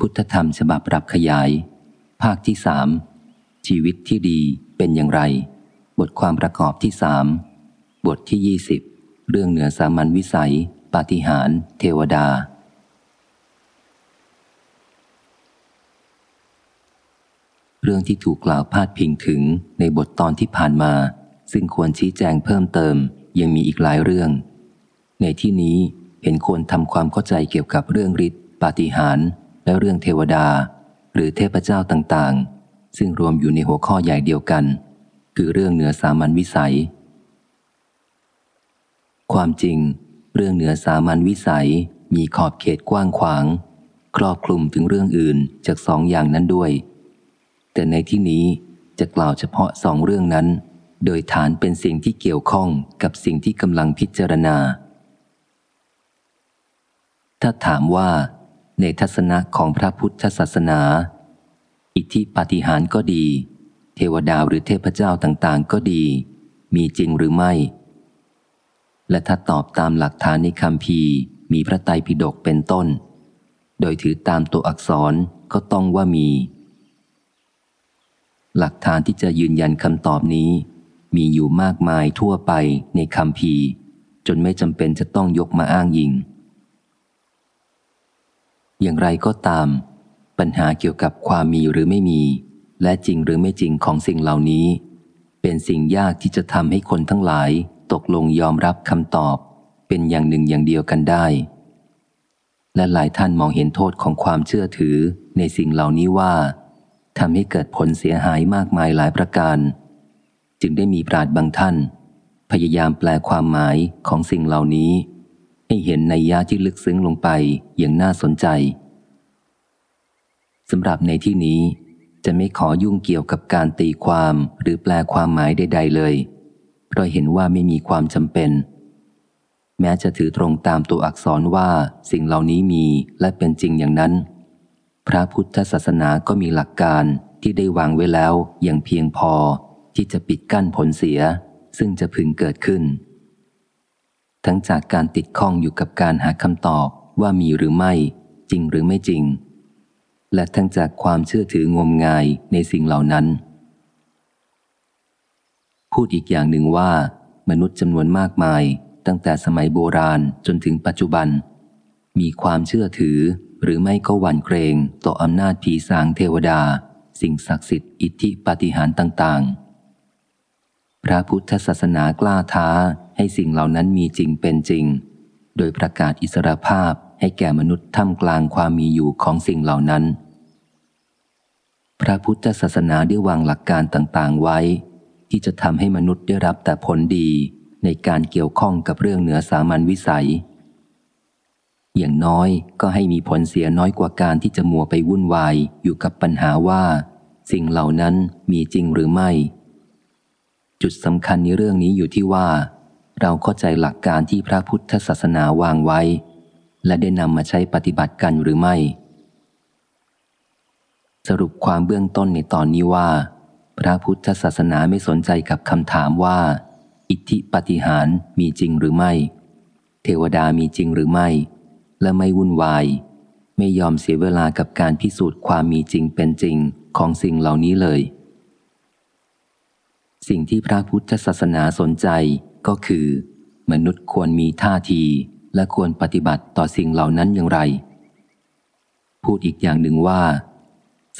พุทธธรรมฉบับปรับขยาย ภาคที่สามชีวิตที่ดีเป็นอย่างไร บทความประกอบที่สามบทที่ยี่สิบเรื่องเหนือสามัญวิสัย ปาฏิหาริย์เทวดา เรื่องที่ถูกกล่าวพาดพิงถึงในบทตอนที่ผ่านมา ซึ่งควรชี้แจงเพิ่มเติมยังมีอีกหลายเรื่อง ในที่นี้เห็นควรทำความเข้าใจเกี่ยวกับเรื่องฤทธิ์ปาฏิหาริย์ และเรื่องเทวดา หรือเทพเจ้าต่างๆ ซึ่งรวมอยู่ในหัวข้อใหญ่เดียวกัน คือเรื่องเหนือสามัญวิสัย ความจริง เรื่องเหนือสามัญวิสัยมีขอบเขตกว้างขวาง ครอบคลุมถึงเรื่องอื่นจากสองอย่างนั้นด้วย แต่ในที่นี้จะกล่าวเฉพาะสองเรื่องนั้น โดยฐานเป็นสิ่งที่เกี่ยวข้องกับสิ่งที่กำลังพิจารณา ถ้าถามว่า ในทัศนะของพระพุทธศาสนา อิทธิปาฏิหาริย์ก็ดี เทวดาหรือเทพเจ้าต่างๆ ก็ดี มีจริงหรือไม่ และถ้าตอบตามหลักฐานในคำพีมีพระไตรปิฎกเป็นต้น โดยถือตามตัวอักษรก็ต้องว่ามี หลักฐานที่จะยืนยันคำตอบนี้ มีอยู่มากมายทั่วไปในคำพีจนไม่จำเป็นจะต้องยกมาอ้างยิง อย่างไรก็ตาม ปัญหาเกี่ยวกับความมีหรือไม่มี และจริงหรือไม่จริงของสิ่งเหล่านี้ เป็นสิ่งยากที่จะทำให้คนทั้งหลาย ตกลงยอมรับคำตอบ เป็นอย่างหนึ่งอย่างเดียวกันได้ และหลายท่านมองเห็นโทษของความเชื่อถือในสิ่งเหล่านี้ว่าทำให้เกิดผลเสียหายมากมายหลายประการ จึงได้มีปราดบางท่าน พยายามแปลความหมายของสิ่งเหล่านี้ ให้เห็นในยาที่ลึกซึ้งลงไปอย่างน่าสนใจสำหรับในที่นี้จะไม่ขอยุ่งเกี่ยวกับการตีความหรือแปลความหมายใด ๆ เลย เพราะเห็นว่าไม่มีความจำเป็น แม้จะถือตรงตามตัวอักษรว่าสิ่งเหล่านี้มีและเป็นจริงอย่างนั้น พระพุทธศาสนาก็มีหลักการที่ได้วางไว้แล้วอย่างเพียงพอที่จะปิดกั้นผลเสีย ซึ่งจะพึงเกิดขึ้น ทั้งจากการติดข้องอยู่กับการหาคำตอบว่ามีหรือไม่ จริงหรือไม่จริง และทั้งจากความเชื่อถืองมงายในสิ่งเหล่านั้น พูดอีกอย่างหนึ่งว่า มนุษย์จำนวนมากมาย ตั้งแต่สมัยโบราณจนถึงปัจจุบัน มีความเชื่อถือหรือไม่ก็หวั่นเกรงต่ออำนาจผีสางเทวดา สิ่งศักดิ์สิทธิ์อิทธิปาฏิหาริย์ต่าง ๆ พระพุทธศาสนากล้าท้า ให้สิ่งเหล่านั้นมีจริงเป็นจริง โดยประกาศอิสรภาพให้แก่มนุษย์ท่ามกลางความมีอยู่ของสิ่งเหล่านั้น พระพุทธศาสนาได้วางหลักการต่างๆไว้ ที่จะทำให้มนุษย์ได้รับแต่ผลดีในการเกี่ยวข้องกับเรื่องเหนือสามัญวิสัย อย่างน้อยก็ให้มีผลเสียน้อยกว่าการที่จะมัวไปวุ่นวายอยู่กับปัญหาว่า สิ่งเหล่านั้นมีจริงหรือไม่ จุดสำคัญในเรื่องนี้อยู่ที่ว่า เราเข้าใจหลักการที่พระพุทธศาสนาวางไว้ และได้นำมาใช้ปฏิบัติกันหรือไม่ สรุปความเบื้องต้นในตอนนี้ว่า พระพุทธศาสนาไม่สนใจกับคำถามว่า อิทธิปฏิหารมีจริงหรือไม่ เทวดามีจริงหรือไม่ และไม่วุ่นวาย ไม่ยอมเสียเวลากับการพิสูจน์ความมีจริงเป็นจริงของสิ่งเหล่านี้เลย สิ่งที่พระพุทธศาสนาสนใจ ก็คือ มนุษย์ควรมีท่าทีและควรปฏิบัติต่อสิ่งเหล่านั้นอย่างไร พูดอีกอย่างหนึ่งว่า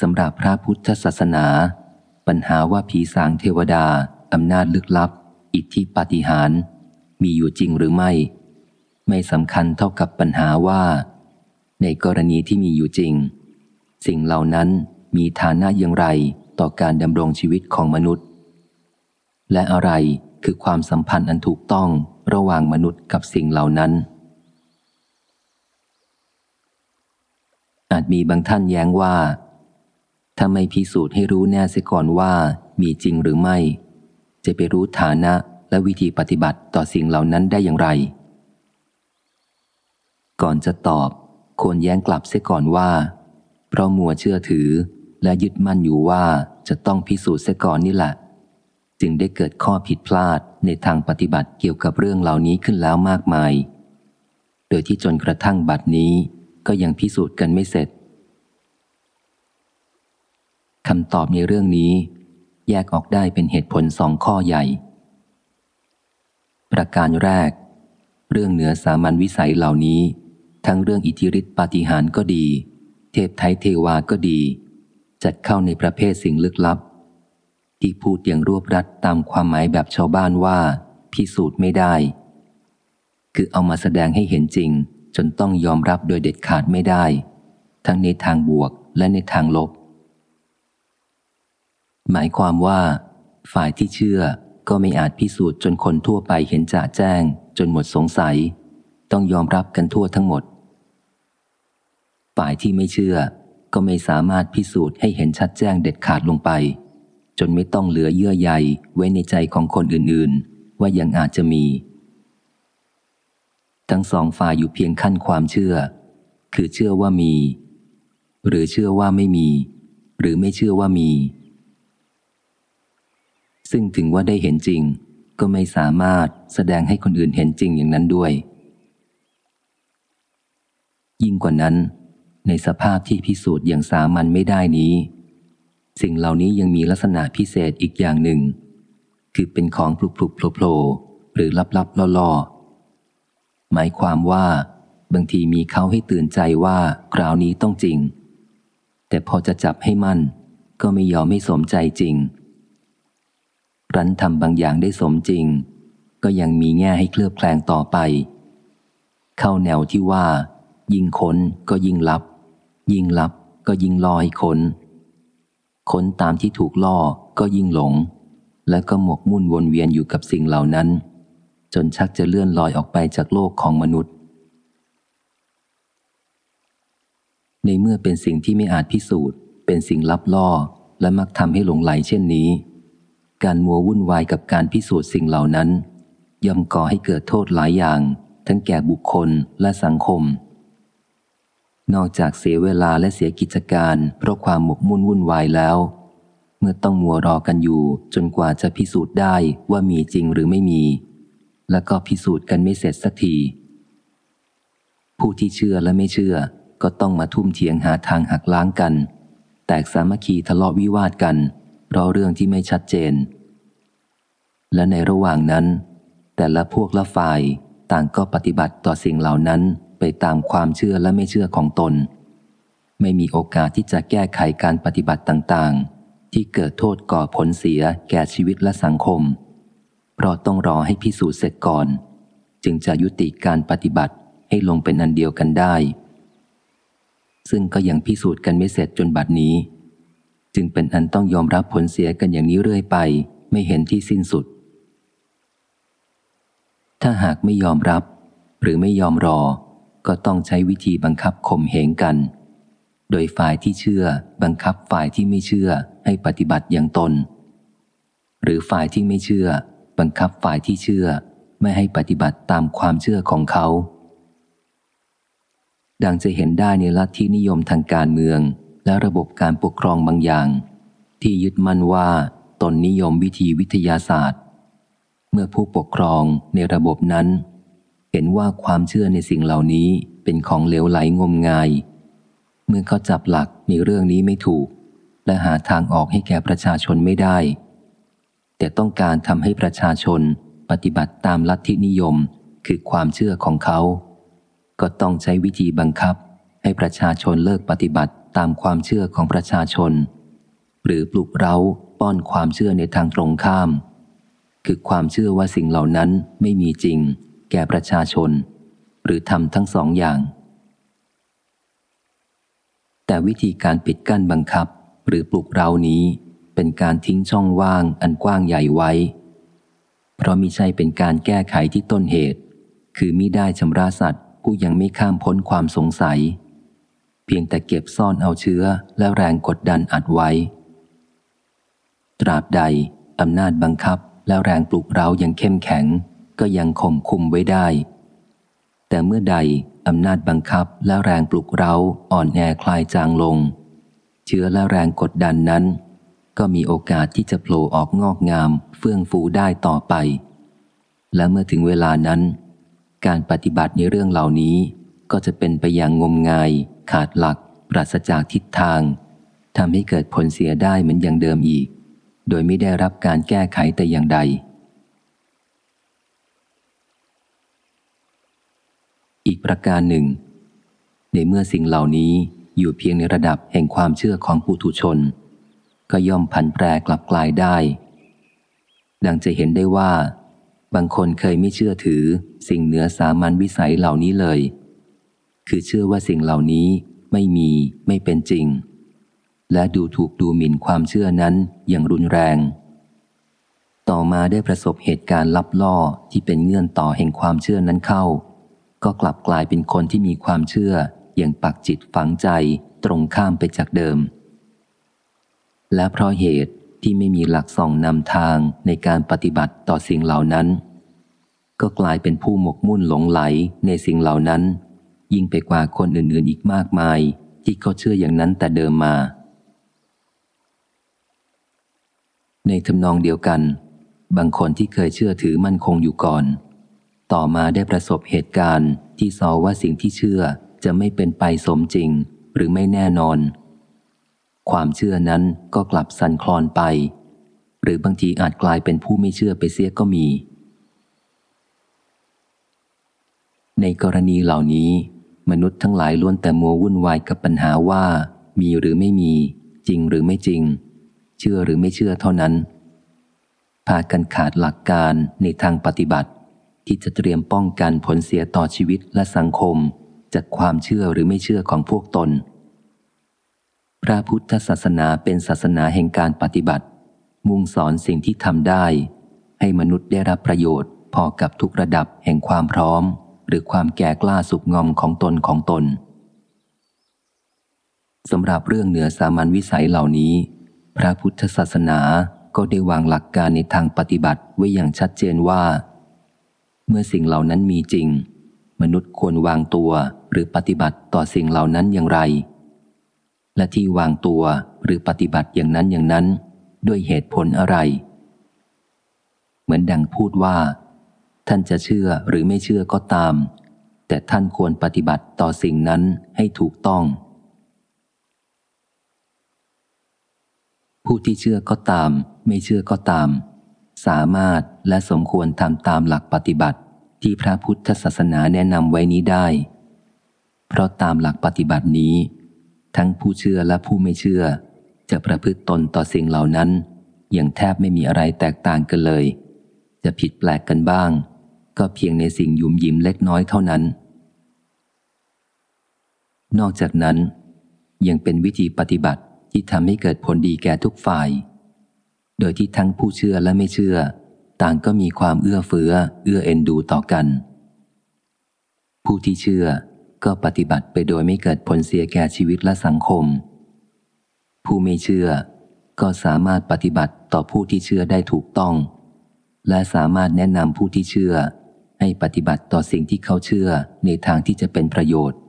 สำหรับพระพุทธศาสนา ปัญหาว่าผีสางเทวดาอำนาจลึกลับ อิทธิปาฏิหาริย์มีอยู่จริงหรือไม่ ไม่สำคัญเท่ากับปัญหาว่า ในกรณีที่มีอยู่จริง สิ่งเหล่านั้นมีฐานะอย่างไรต่อการดำรงชีวิตของมนุษย์ และอะไร คือความสัมพันธ์อันถูกต้องระหว่างมนุษย์กับสิ่งเหล่านั้น อาจมีบางท่านแย้งว่า ถ้าไม่พิสูจน์ให้รู้แน่เสียก่อนว่ามีจริงหรือไม่ จะไปรู้ฐานะและวิธีปฏิบัติต่อสิ่งเหล่านั้นได้อย่างไร ก่อนจะตอบควรแย้งกลับเสียก่อนว่า เพราะมัวเชื่อถือและยึดมั่นอยู่ว่าจะต้องพิสูจน์เสียก่อนนี่แหละ จึงได้เกิดข้อผิดพลาดในทางปฏิบัติเกี่ยวกับเรื่องเหล่านี้ขึ้นแล้วมากมาย โดยที่จนกระทั่งบัดนี้ก็ยังพิสูจน์กันไม่เสร็จคำตอบในเรื่องนี้ แยกออกได้เป็นเหตุผลสองข้อใหญ่ ประการแรก เรื่องเหนือสามัญวิสัยเหล่านี้ ทั้งเรื่องอิทธิฤทธิปาฏิหาริย์ก็ดี เทพไทยเทวาก็ดี จัดเข้าในประเภทสิ่งลึกลับ ที่พูดอย่างรวบรัดตามความหมายแบบชาวบ้านว่า พิสูจน์ไม่ได้ คือเอามาแสดงให้เห็นจริง จนต้องยอมรับโดยเด็ดขาดไม่ได้ ทั้งในทางบวกและในทางลบ หมายความว่า ฝ่ายที่เชื่อก็ไม่อาจพิสูจน์จนคนทั่วไปเห็นจ่าแจ้ง จนหมดสงสัย ต้องยอมรับกันทั่วทั้งหมด ฝ่ายที่ไม่เชื่อก็ไม่สามารถพิสูจน์ให้เห็นชัดแจ้งเด็ดขาดลงไป จนไม่ต้องเหลือเยื่อใยไว้ในใจของคนอื่นๆ ว่ายังอาจจะมี ทั้งสองฝ่ายอยู่เพียงขั้นความเชื่อ คือเชื่อว่ามี หรือเชื่อว่าไม่มี หรือไม่เชื่อว่ามี ซึ่งถึงว่าได้เห็นจริง ก็ไม่สามารถแสดงให้คนอื่นเห็นจริงอย่างนั้นด้วย ยิ่งกว่านั้น ในสภาพที่พิสูจน์อย่างสามัญไม่ได้นี้ สิ่งเหล่านี้ยังมีลักษณะพิเศษอีกอย่างหนึ่ง คือเป็นของปลุกปลุกโผล่หรือลับลับล่อล่อหมายความว่า บางทีมีเขาให้ตื่นใจว่าคราวนี้ต้องจริง แต่พอจะจับให้มั่น ก็ไม่ยอมไม่สมใจจริง รันทำบางอย่างได้สมจริง ก็ยังมีแง่ให้เคลือบแคลงต่อไป เข้าแนวที่ว่า ยิ่งค้นก็ยิ่งลับ ยิ่งลับก็ยิ่งลอยค้น ค้นตามที่ถูกล่อก็ยิ่งหลง และก็หมกมุ่นวนเวียนอยู่กับสิ่งเหล่านั้น จนชักจะเลื่อนลอยออกไปจากโลกของมนุษย์ ในเมื่อเป็นสิ่งที่ไม่อาจพิสูจน์ เป็นสิ่งลับล่อ และมักทำให้หลงไหลเช่นนี้ การมัววุ่นวายกับการพิสูจน์สิ่งเหล่านั้นย่อมก่อให้เกิดโทษหลายอย่าง ทั้งแก่บุคคลและสังคม นอกจากเสียเวลาและเสียกิจการเพราะความหมกมุ่นวุ่นวายแล้ว เมื่อต้องมัวรอกันอยู่ จนกว่าจะพิสูจน์ได้ว่ามีจริงหรือไม่มี แล้วก็พิสูจน์กันไม่เสร็จสักที ผู้ที่เชื่อและไม่เชื่อ ก็ต้องมาทุ่มเทียงหาทางหักล้างกัน แตกสามัคคีทะเลาะวิวาทกัน เพราะเรื่องที่ไม่ชัดเจน และในระหว่างนั้น แต่ละพวกละฝ่ายต่างก็ปฏิบัติต่อสิ่งเหล่านั้น ไปตามความเชื่อและไม่เชื่อของตน ไม่มีโอกาสที่จะแก้ไขการปฏิบัติต่างๆ ที่เกิดโทษก่อผลเสียแก่ชีวิตและสังคม เพราะต้องรอให้พิสูจน์เสร็จก่อน จึงจะยุติการปฏิบัติให้ลงเป็นอันเดียวกันได้ ซึ่งก็ยังพิสูจน์กันไม่เสร็จจนบัดนี้ จึงเป็นอันต้องยอมรับผลเสียกันอย่างนี้เรื่อยไป ไม่เห็นที่สิ้นสุด ถ้าหากไม่ยอมรับหรือไม่ยอมรอ ก็ต้องใช้วิธีบังคับข่มเหงกัน โดยฝ่ายที่เชื่อบังคับฝ่ายที่ไม่เชื่อให้ปฏิบัติอย่างตน หรือฝ่ายที่ไม่เชื่อ บังคับฝ่ายที่เชื่อไม่ให้ปฏิบัติตามความเชื่อของเขา ดังจะเห็นได้ในลัทธินิยมทางการเมือง และระบบการปกครองบางอย่าง ที่ยึดมั่นว่าตนนิยมวิธีวิทยาศาสตร์ เมื่อผู้ปกครองในระบบนั้น เห็นว่าความเชื่อในสิ่งเหล่านี้เป็นของเหลวไหลงมงาย เมื่อเขาจับหลักในเรื่องนี้ไม่ถูก และหาทางออกให้แก่ประชาชนไม่ได้ แต่ต้องการทำให้ประชาชนปฏิบัติตามลัทธินิยมคือความเชื่อของเขา ก็ต้องใช้วิธีบังคับ ให้ประชาชนเลิกปฏิบัติตามความเชื่อของประชาชน หรือปลุกเร้าป้อนความเชื่อในทางตรงข้าม คือความเชื่อว่าสิ่งเหล่านั้นไม่มีจริง แก่ประชาชน หรือทำทั้งสองอย่าง แต่วิธีการปิดกั้นบังคับหรือปลุกเรานี้เป็นการทิ้งช่องว่างอันกว้างใหญ่ไว้ เพราะมิใช่เป็นการแก้ไขที่ต้นเหตุ คือมิได้ชำระสัตว์ผู้ยังไม่ข้ามพ้นความสงสัย เพียงแต่เก็บซ่อนเอาเชื้อและแรงกดดันอัดไว้ ตราบใดอำนาจบังคับและแรงปลุกเรายังเข้มแข็ง ก็ยังข่มคุมไว้ได้ แต่เมื่อใดอำนาจบังคับและแรงปลุกเราอ่อนแอคลายจางลง เชื้อและแรงกดดันนั้น ก็มีโอกาสที่จะโผล่ออกงอกงาม เฟื่องฟูได้ต่อไป และเมื่อถึงเวลานั้น การปฏิบัติในเรื่องเหล่านี้ ก็จะเป็นไปอย่างงมงาย ขาดหลัก ปราศจากทิศทางทำให้เกิดผลเสียได้เหมือนอย่างเดิมอีก โดยไม่ได้รับการแก้ไขแต่อย่างใด อีกประการหนึ่ง ในเมื่อสิ่งเหล่านี้อยู่เพียงในระดับแห่งความเชื่อของปุถุชน ก็ย่อมผันแปรกลับกลายได้ ดังจะเห็นได้ว่า บางคนเคยไม่เชื่อถือสิ่งเหนือสามัญวิสัยเหล่านี้เลย คือเชื่อว่าสิ่งเหล่านี้ไม่มีไม่เป็นจริง และดูถูกดูหมิ่นความเชื่อนั้นอย่างรุนแรง ต่อมาได้ประสบเหตุการณ์ลับล่อที่เป็นเงื่อนต่อแห่งความเชื่อนั้นเข้า ก็กลับกลายเป็นคนที่มีความเชื่ออย่างปักจิตฝังใจตรงข้ามไปจากเดิม และเพราะเหตุที่ไม่มีหลักส่องนำทางในการปฏิบัติต่อสิ่งเหล่านั้น ก็กลายเป็นผู้หมกมุ่นหลงไหลในสิ่งเหล่านั้น ยิ่งไปกว่าคนอื่นๆอีกมากมาย ที่เขาเชื่ออย่างนั้นแต่เดิมมา ในทำนองเดียวกัน บางคนที่เคยเชื่อถือมั่นคงอยู่ก่อน ต่อมาได้ประสบเหตุการณ์ที่สอว่าสิ่งที่เชื่อจะไม่เป็นไปสมจริงหรือไม่แน่นอน ความเชื่อนั้นก็กลับสั่นคลอนไป หรือบางทีอาจกลายเป็นผู้ไม่เชื่อไปเสียก็มี ในกรณีเหล่านี้ มนุษย์ทั้งหลายล้วนแต่มัววุ่นวายกับปัญหาว่า มีหรือไม่มี จริงหรือไม่จริง เชื่อหรือไม่เชื่อเท่านั้นพากันขาดหลักการในทางปฏิบัติ ที่จะเตรียมป้องกันผลเสียต่อชีวิตและสังคม จากความเชื่อหรือไม่เชื่อของพวกตน พระพุทธศาสนาเป็นศาสนาแห่งการปฏิบัติ มุ่งสอนสิ่งที่ทำได้ ให้มนุษย์ได้รับประโยชน์ พอกับทุกระดับแห่งความพร้อม หรือความแก่กล้าสุกงอมของตนของตนสำหรับเรื่องเหนือสามัญวิสัยเหล่านี้ พระพุทธศาสนาก็ได้วางหลักการในทางปฏิบัติไว้อย่างชัดเจนว่า เมื่อสิ่งเหล่านั้นมีจริง มนุษย์ควรวางตัวหรือปฏิบัติต่อสิ่งเหล่านั้นอย่างไร และที่วางตัวหรือปฏิบัติอย่างนั้นอย่างนั้น ด้วยเหตุผลอะไร เหมือนดังพูดว่า ท่านจะเชื่อหรือไม่เชื่อก็ตาม แต่ท่านควรปฏิบัติต่อสิ่งนั้นให้ถูกต้อง ผู้ที่เชื่อก็ตาม ไม่เชื่อก็ตามสามารถและสมควรทำตามหลักปฏิบัติ ที่พระพุทธศาสนาแนะนำไว้นี้ได้ เพราะตามหลักปฏิบัตินี้ ทั้งผู้เชื่อและผู้ไม่เชื่อ จะประพฤติตนต่อสิ่งเหล่านั้น อย่างแทบไม่มีอะไรแตกต่างกันเลย จะผิดแปลกกันบ้าง ก็เพียงในสิ่งยุ่มยิ้มเล็กน้อยเท่านั้น นอกจากนั้น ยังเป็นวิธีปฏิบัติที่ทำให้เกิดผลดีแก่ทุกฝ่าย โดยที่ทั้งผู้เชื่อและไม่เชื่อ ต่างก็มีความเอื้อเฟื้อ เอื้อเอ็นดูต่อกัน ผู้ที่เชื่อก็ปฏิบัติไปโดยไม่เกิดผลเสียแก่ชีวิตและสังคม ผู้ไม่เชื่อก็สามารถปฏิบัติต่อผู้ที่เชื่อได้ถูกต้อง และสามารถแนะนำผู้ที่เชื่อ ให้ปฏิบัติต่อสิ่งที่เขาเชื่อในทางที่จะเป็นประโยชน์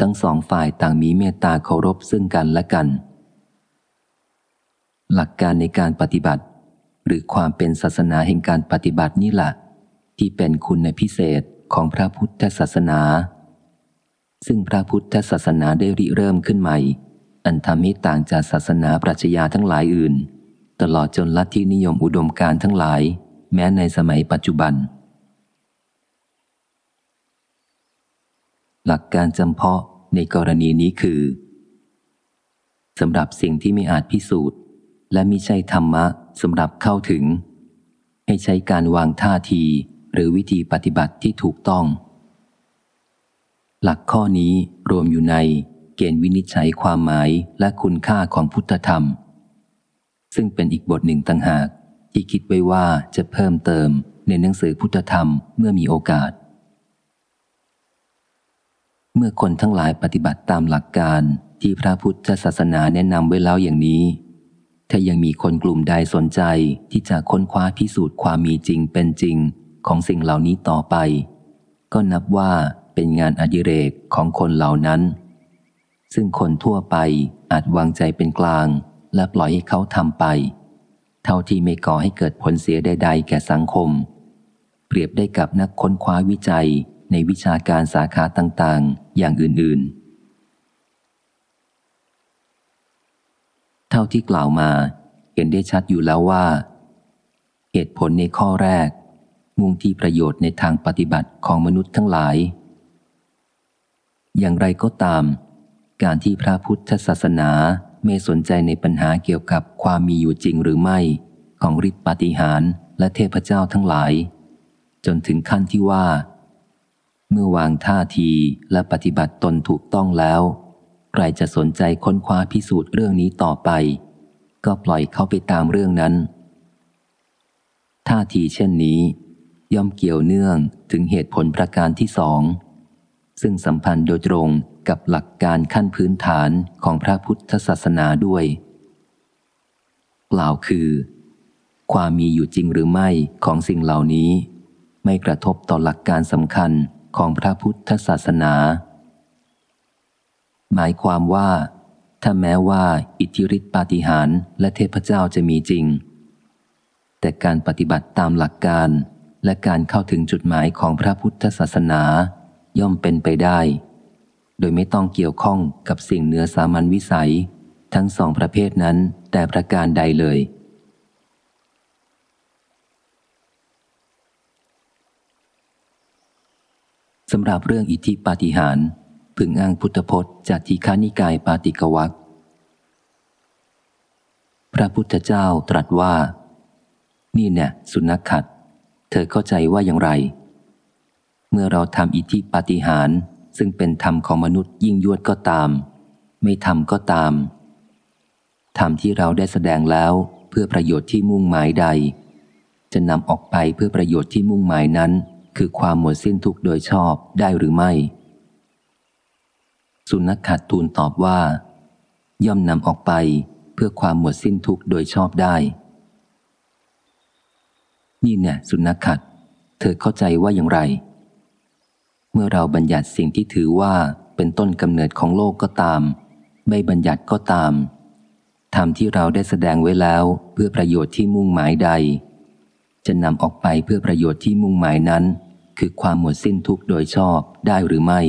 ทั้งสองฝ่ายต่างมีเมตตาเคารพซึ่งกันและกัน หลักการในการปฏิบัติ หรือความเป็นศาสนาแห่งการปฏิบัตินี่แหละที่เป็นคุณพิเศษของพระพุทธศาสนา ซึ่งพระพุทธศาสนาได้ริเริ่มขึ้นใหม่ อันทำให้ต่างจากศาสนาปรัชญาทั้งหลายอื่น ตลอดจนลัทธินิยมอุดมการทั้งหลาย แม้ในสมัยปัจจุบัน หลักการจำเพาะในกรณีนี้คือสำหรับสิ่งที่ไม่อาจพิสูจน์ และมิใช่ธรรมะ สำหรับเข้าถึง ให้ใช้การวางท่าทีหรือวิธีปฏิบัติที่ถูกต้อง หลักข้อนี้รวมอยู่ในเกณฑ์วินิจฉัยความหมายและคุณค่าของพุทธธรรม ซึ่งเป็นอีกบทหนึ่งต่างหากที่คิดไว้ว่าจะเพิ่มเติมในหนังสือพุทธธรรมเมื่อมีโอกาส เมื่อคนทั้งหลายปฏิบัติตามหลักการที่พระพุทธศาสนาแนะนำไว้แล้วอย่างนี้ ถ้ายังมีคนกลุ่มใดสนใจที่จะค้นคว้าพิสูจน์ความมีจริงเป็นจริงของสิ่งเหล่านี้ต่อไป ก็นับว่าเป็นงานอดิเรกของคนเหล่านั้น ซึ่งคนทั่วไปอาจวางใจเป็นกลาง และปล่อยให้เขาทำไป เท่าที่ไม่ก่อให้เกิดผลเสียใดๆ แก่สังคม เปรียบได้กับนักค้นคว้าวิจัยในวิชาการสาขาต่างๆ อย่างอื่น เท่าที่กล่าวมา เห็นได้ชัดอยู่แล้วว่า เหตุผลในข้อแรก มุ่งที่ประโยชน์ในทางปฏิบัติของมนุษย์ทั้งหลาย อย่างไรก็ตาม การที่พระพุทธศาสนาไม่สนใจในปัญหาเกี่ยวกับความมีอยู่จริงหรือไม่ ของฤทธิปฏิหารและเทพเจ้าทั้งหลาย จนถึงขั้นที่ว่า เมื่อวางท่าทีและปฏิบัติตนถูกต้องแล้ว ใครจะสนใจค้นคว้าพิสูจน์เรื่องนี้ต่อไป ก็ปล่อยเขาไปตามเรื่องนั้น ท่าทีเช่นนี้ ย่อมเกี่ยวเนื่องถึงเหตุผลประการที่สอง ซึ่งสัมพันธ์โดยตรงกับหลักการขั้นพื้นฐานของพระพุทธศาสนาด้วย กล่าวคือ ความมีอยู่จริงหรือไม่ของสิ่งเหล่านี้ ไม่กระทบต่อหลักการสำคัญของพระพุทธศาสนา หมายความว่า ถ้าแม้ว่าอิทธิฤทธิปาฏิหาริย์และเทพเจ้าจะมีจริง แต่การปฏิบัติตามหลักการและการเข้าถึงจุดหมายของพระพุทธศาสนาย่อมเป็นไปได้ โดยไม่ต้องเกี่ยวข้องกับสิ่งเหนือสามัญวิสัย ทั้งสองประเภทนั้นแต่ประการใดเลย สำหรับเรื่องอิทธิปาฏิหาร พึงอ้างพุทธพจน์จากทีฆานิกายปาติกวักพระพุทธเจ้าตรัสว่า นี่เนี่ยสุนัขขัด เธอเข้าใจว่าอย่างไร เมื่อเราทำอิทธิปาฏิหารซึ่งเป็นธรรมของมนุษย์ยิ่งยวดก็ตาม ไม่ทำก็ตามธรรมที่เราได้แสดงแล้วเพื่อประโยชน์ที่มุ่งหมายใด จะนำออกไปเพื่อประโยชน์ที่มุ่งหมายนั้น คือความหมดสิ้นทุกโดยชอบได้หรือไม่ สุนัขขัดทูลตอบว่า ย่อมนำออกไปเพื่อความหมดสิ้นทุกข์โดยชอบได้ นี่เนี่ยสุนัขขัด เธอเข้าใจว่าอย่างไร เมื่อเราบัญญัติสิ่งที่ถือว่าเป็นต้นกำเนิดของโลกก็ตาม ไม่บัญญัติก็ตามธรรมที่เราได้แสดงไว้แล้วเพื่อประโยชน์ที่มุ่งหมายใด จะนำออกไปเพื่อประโยชน์ที่มุ่งหมายนั้น คือความหมดสิ้นทุกข์โดยชอบได้หรือไม่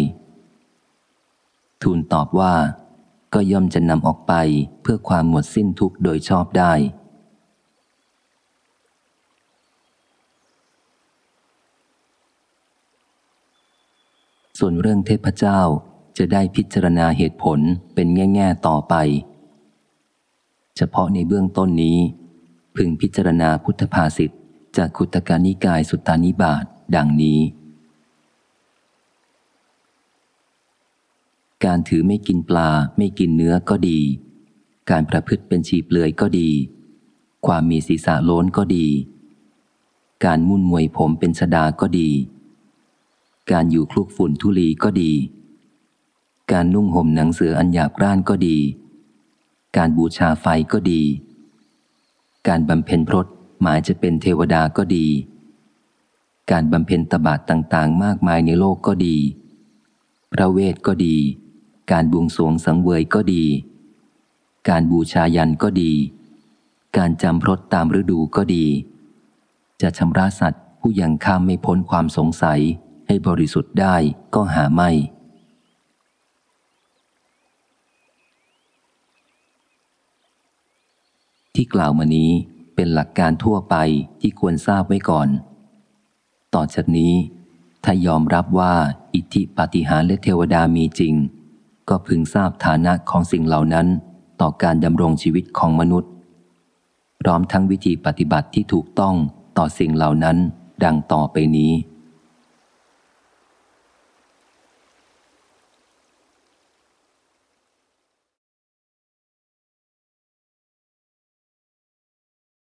ทูลตอบว่า ก็ย่อมจะนำออกไปเพื่อความหมดสิ้นทุกโดยชอบได้ ส่วนเรื่องเทพเจ้าจะได้พิจารณาเหตุผลเป็นแง่ๆต่อไป เฉพาะในเบื้องต้นนี้ พึงพิจารณาพุทธภาษิตจากคุตการนิกายสุตานิบาตดังนี้ การถือไม่กินปลา ไม่กินเนื้อก็ดี การประพฤติเป็นชีเปลือยก็ดี ความมีศีรษะโล้นก็ดี การมุ่นมวยผมเป็นชดาก็ดี การอยู่คลุกฝุ่นทุลีก็ดี การนุ่งห่มหนังเสืออันหยาบกร้านก็ดี การบูชาไฟก็ดี การบำเพ็ญพรตหมายจะเป็นเทวดาก็ดี การบำเพ็ญตบะต่างๆ มากมายในโลกก็ดี พระเวทก็ดี การบวงสวงสังเวยก็ดี การบูชายันก็ดี การจำพรตตามฤดูก็ดี จะชำระสัตว์ผู้ยังข้ามไม่พ้นความสงสัยให้บริสุทธิ์ได้ก็หาไม่ที่กล่าวมานี้เป็นหลักการทั่วไปที่ควรทราบไว้ก่อน ต่อจากนี้ ถ้ายอมรับว่าอิทธิปาฏิหาริย์และเทวดามีจริง ก็พึงทราบฐานะของสิ่งเหล่านั้นต่อการดำรงชีวิตของมนุษย์ พร้อมทั้งวิธีปฏิบัติที่ถูกต้องต่อสิ่งเหล่านั้นดังต่อไปนี้